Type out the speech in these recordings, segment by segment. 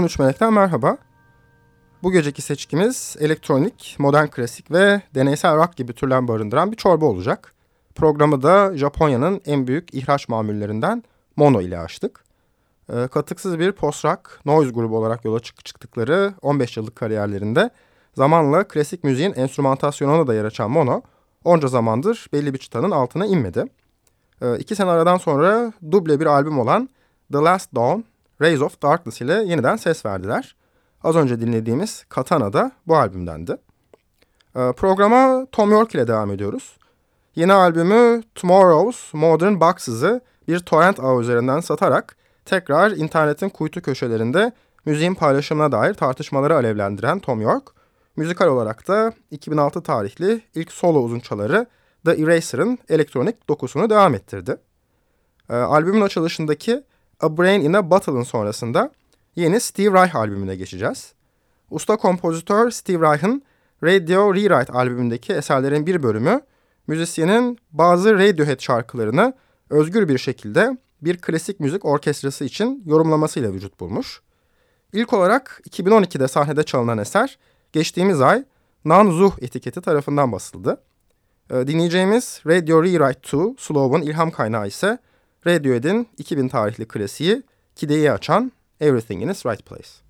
13 Melek'ten merhaba. Bu geceki seçkimiz elektronik, modern klasik ve deneysel rock gibi türler barındıran bir çorba olacak. Programı da Japonya'nın en büyük ihraç mamullerinden Mono ile açtık. E, katıksız bir post-rock, noise grubu olarak yola çık çıktıkları 15 yıllık kariyerlerinde zamanla klasik müziğin enstrümantasyonuna da yer açan Mono, onca zamandır belli bir çıtanın altına inmedi. E, iki sene aradan sonra duble bir albüm olan The Last Dawn, Rays of Darkness ile yeniden ses verdiler. Az önce dinlediğimiz Katana da bu albümdendi. E, programa Tom York ile devam ediyoruz. Yeni albümü Tomorrow's Modern Boxes'ı bir torrent ağı üzerinden satarak tekrar internetin kuytu köşelerinde müziğin paylaşımına dair tartışmaları alevlendiren Tom York, müzikal olarak da 2006 tarihli ilk solo uzunçaları The Eraser'ın elektronik dokusunu devam ettirdi. E, albümün açılışındaki A Brain in a Bottle'ın sonrasında yeni Steve Reich albümüne geçeceğiz. Usta kompozitör Steve Reich'ın Radio Rewrite albümündeki eserlerin bir bölümü müzisyenin bazı Radiohead şarkılarını özgür bir şekilde bir klasik müzik orkestrası için yorumlamasıyla vücut bulmuş. İlk olarak 2012'de sahnede çalınan eser geçtiğimiz ay Nanzuh etiketi tarafından basıldı. Ee, dinleyeceğimiz Radio Rewrite 2 Slow'un ilham kaynağı ise Radiohead'in 2000 tarihli klasiği Kideyi açan Everything in its Right Place.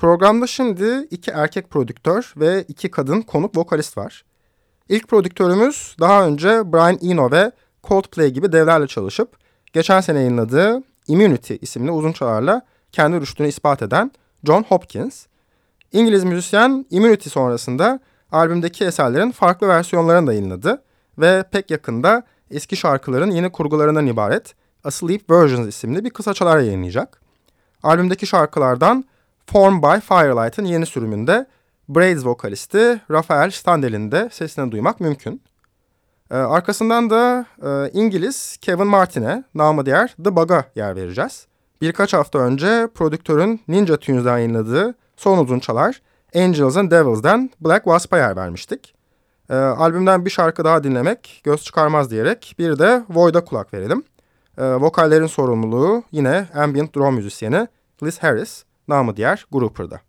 Programda şimdi iki erkek prodüktör ve iki kadın konuk vokalist var. İlk prodüktörümüz daha önce Brian Eno ve Coldplay gibi devlerle çalışıp geçen sene yayınladığı Immunity isimli uzun çalarla kendi rüştünü ispat eden John Hopkins. İngiliz müzisyen Immunity sonrasında albümdeki eserlerin farklı versiyonlarını da yayınladı ve pek yakında eski şarkıların yeni kurgularından ibaret Asleep Versions isimli bir kısa çalar yayınlayacak. Albümdeki şarkılardan Form by Firelight'ın yeni sürümünde Braids vokalisti Rafael Standel'in de sesini duymak mümkün. Ee, arkasından da e, İngiliz Kevin Martin'e, namı diğer The Bug'a yer vereceğiz. Birkaç hafta önce prodüktörün Ninja Tunes'dan yayınladığı son uzun çalar Angels and Devils'den Black Wasp'a yer vermiştik. Ee, albümden bir şarkı daha dinlemek göz çıkarmaz diyerek bir de Void'a kulak verelim. Ee, vokallerin sorumluluğu yine ambient drum müzisyeni Liz Harris namı diğer Grouper'da.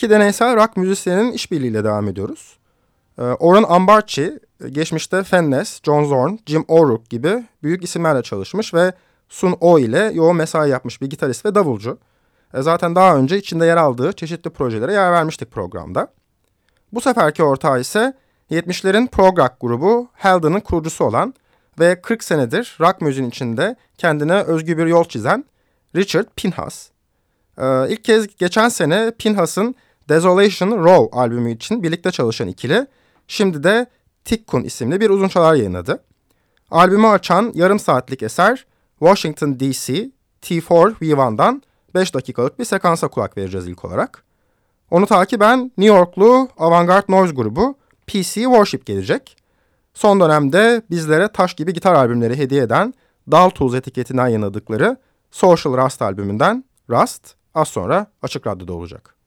İki deneysel rock müzisyenin işbirliğiyle devam ediyoruz. Ee, Ambarchi, geçmişte Fennes, John Zorn, Jim O'Rourke gibi büyük isimlerle çalışmış ve Sun O ile yoğun mesai yapmış bir gitarist ve davulcu. E, zaten daha önce içinde yer aldığı çeşitli projelere yer vermiştik programda. Bu seferki ortağı ise 70'lerin prog rock grubu Heldon'ın kurucusu olan ve 40 senedir rock müziğin içinde kendine özgü bir yol çizen Richard Pinhas. Ee, ilk kez geçen sene Pinhas'ın Desolation Row albümü için birlikte çalışan ikili şimdi de Tikkun isimli bir uzun çalar yayınladı. Albümü açan yarım saatlik eser Washington DC T4 V1'dan 5 dakikalık bir sekansa kulak vereceğiz ilk olarak. Onu takiben New Yorklu avantgard noise grubu PC Worship gelecek. Son dönemde bizlere taş gibi gitar albümleri hediye eden Dal Tools etiketinden yayınladıkları Social Rust albümünden Rust az sonra Açık Radyo'da olacak.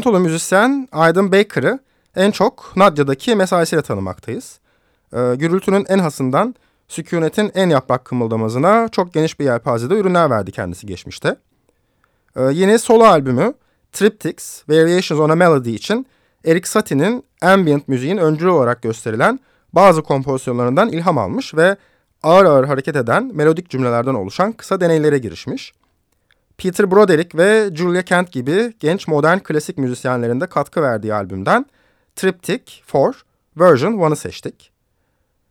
Torontolu müzisyen Aydın Baker'ı en çok Nadia'daki mesaisiyle tanımaktayız. Ee, gürültünün en hasından sükunetin en yaprak kımıldamazına çok geniş bir yelpazede ürünler verdi kendisi geçmişte. Ee, yeni solo albümü Triptychs Variations on a Melody için Eric Satie'nin ambient müziğin öncülü olarak gösterilen bazı kompozisyonlarından ilham almış ve ağır ağır hareket eden melodik cümlelerden oluşan kısa deneylere girişmiş. Peter Broderick ve Julia Kent gibi genç modern klasik müzisyenlerin de katkı verdiği albümden Triptych 4 Version 1'ı seçtik.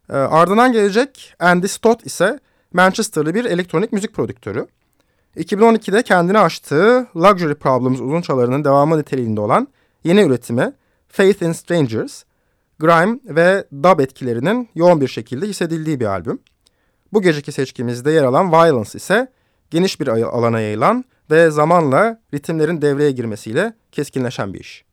E, ardından gelecek Andy Stott ise Manchester'lı bir elektronik müzik prodüktörü. 2012'de kendini açtığı Luxury Problems uzunçalarının devamı niteliğinde olan yeni üretimi Faith in Strangers, grime ve dub etkilerinin yoğun bir şekilde hissedildiği bir albüm. Bu geceki seçkimizde yer alan Violence ise geniş bir alana yayılan ve zamanla ritimlerin devreye girmesiyle keskinleşen bir iş.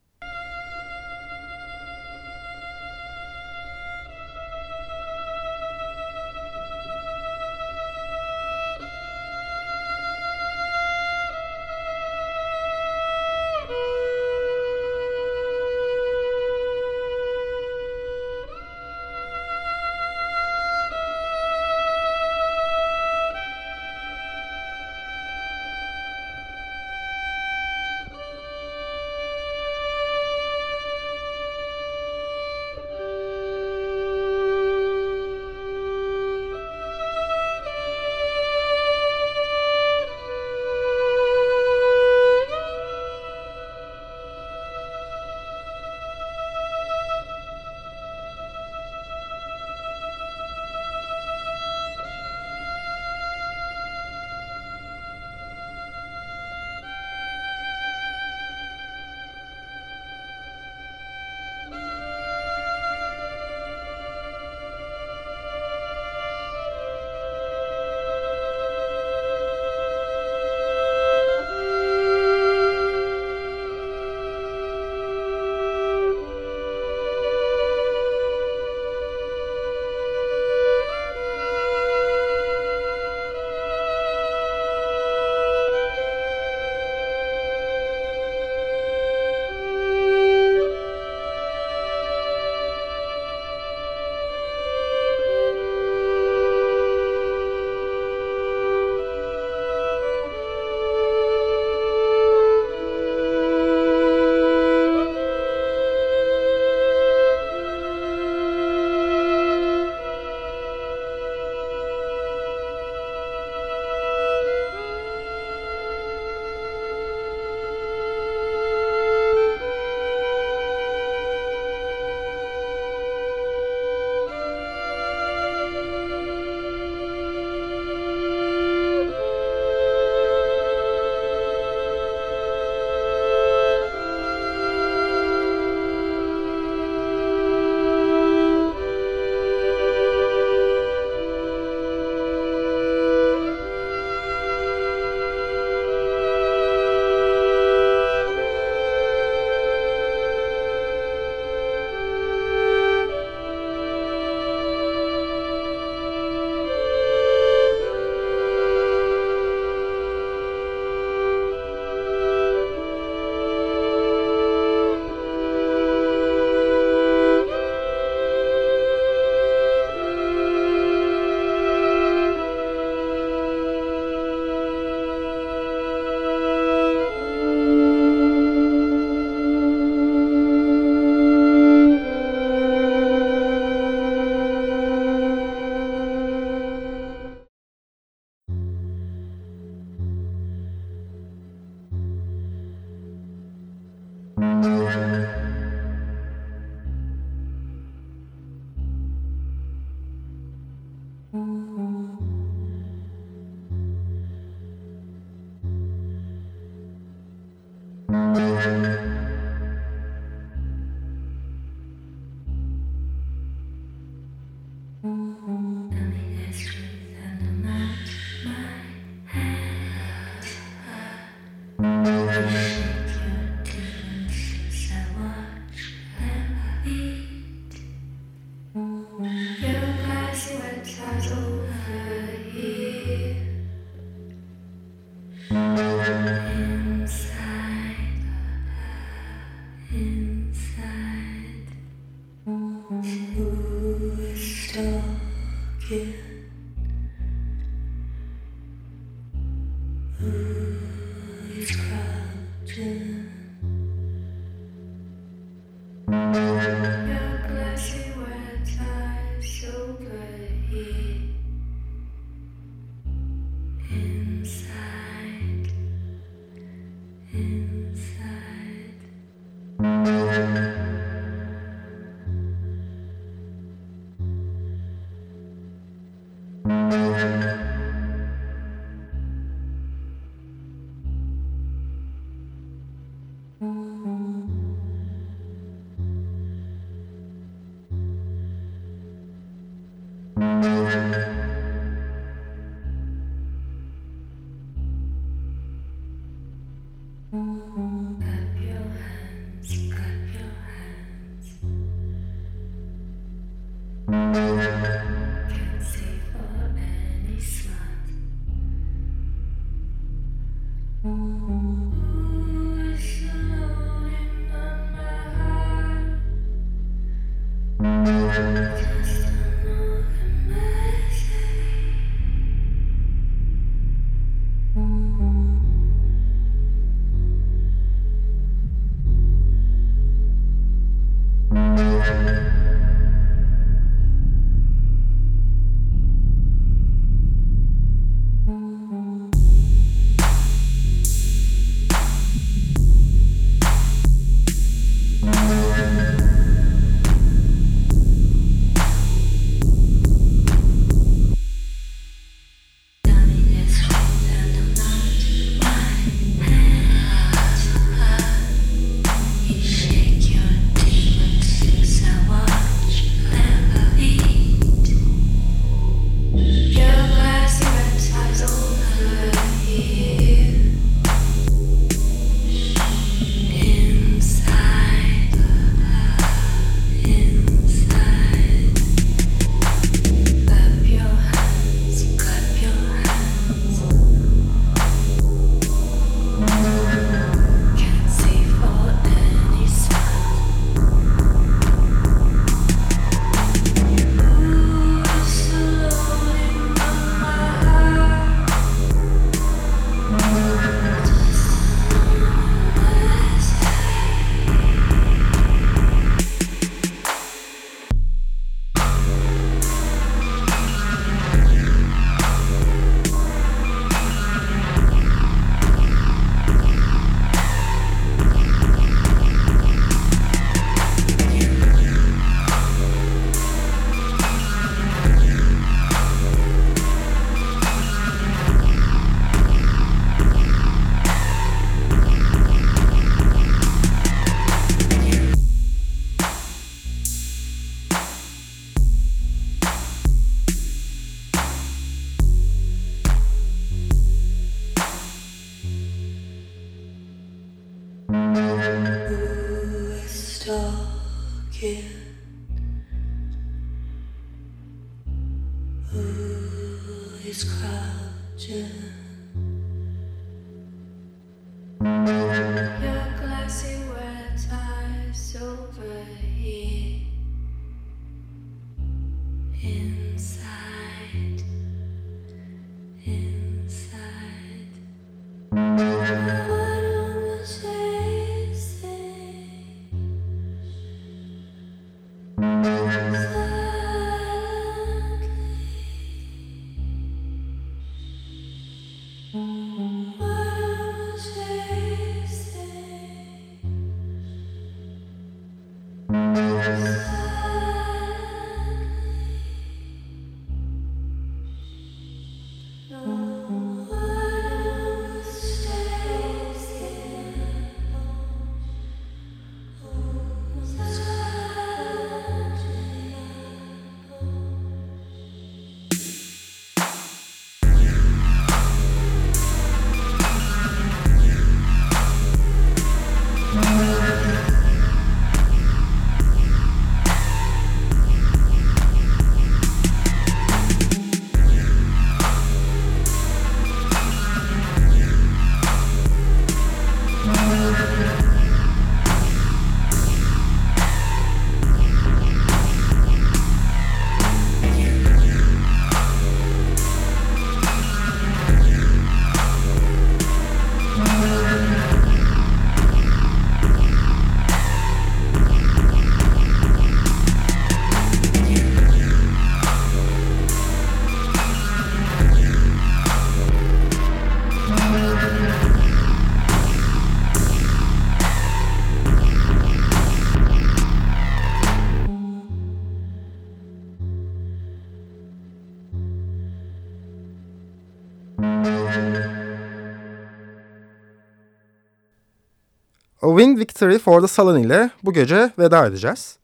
Winged Victory for the Sullen ile bu gece veda edeceğiz.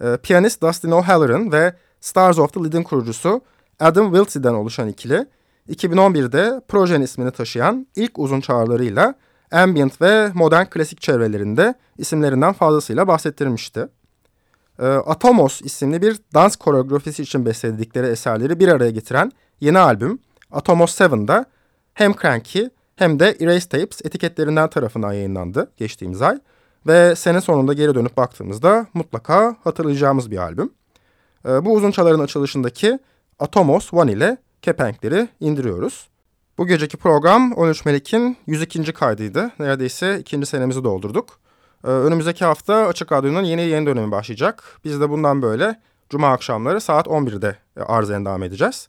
E, piyanist Dustin O'Halloran ve Stars of the Lead'in kurucusu Adam Wiltsey'den oluşan ikili, 2011'de projenin ismini taşıyan ilk uzun çağrılarıyla ambient ve modern klasik çevrelerinde isimlerinden fazlasıyla bahsettirmişti. E, Atomos isimli bir dans koreografisi için besledikleri eserleri bir araya getiren yeni albüm Atomos 7'da hem Cranky hem de Erase Tapes etiketlerinden tarafından yayınlandı geçtiğimiz ay. Ve sene sonunda geri dönüp baktığımızda mutlaka hatırlayacağımız bir albüm. E, bu uzun çaların açılışındaki Atomos One ile kepenkleri indiriyoruz. Bu geceki program 13 Melik'in 102. kaydıydı. Neredeyse ikinci senemizi doldurduk. Ee, önümüzdeki hafta Açık Radyo'nun yeni yeni dönemi başlayacak. Biz de bundan böyle Cuma akşamları saat 11'de e, arz endam edeceğiz.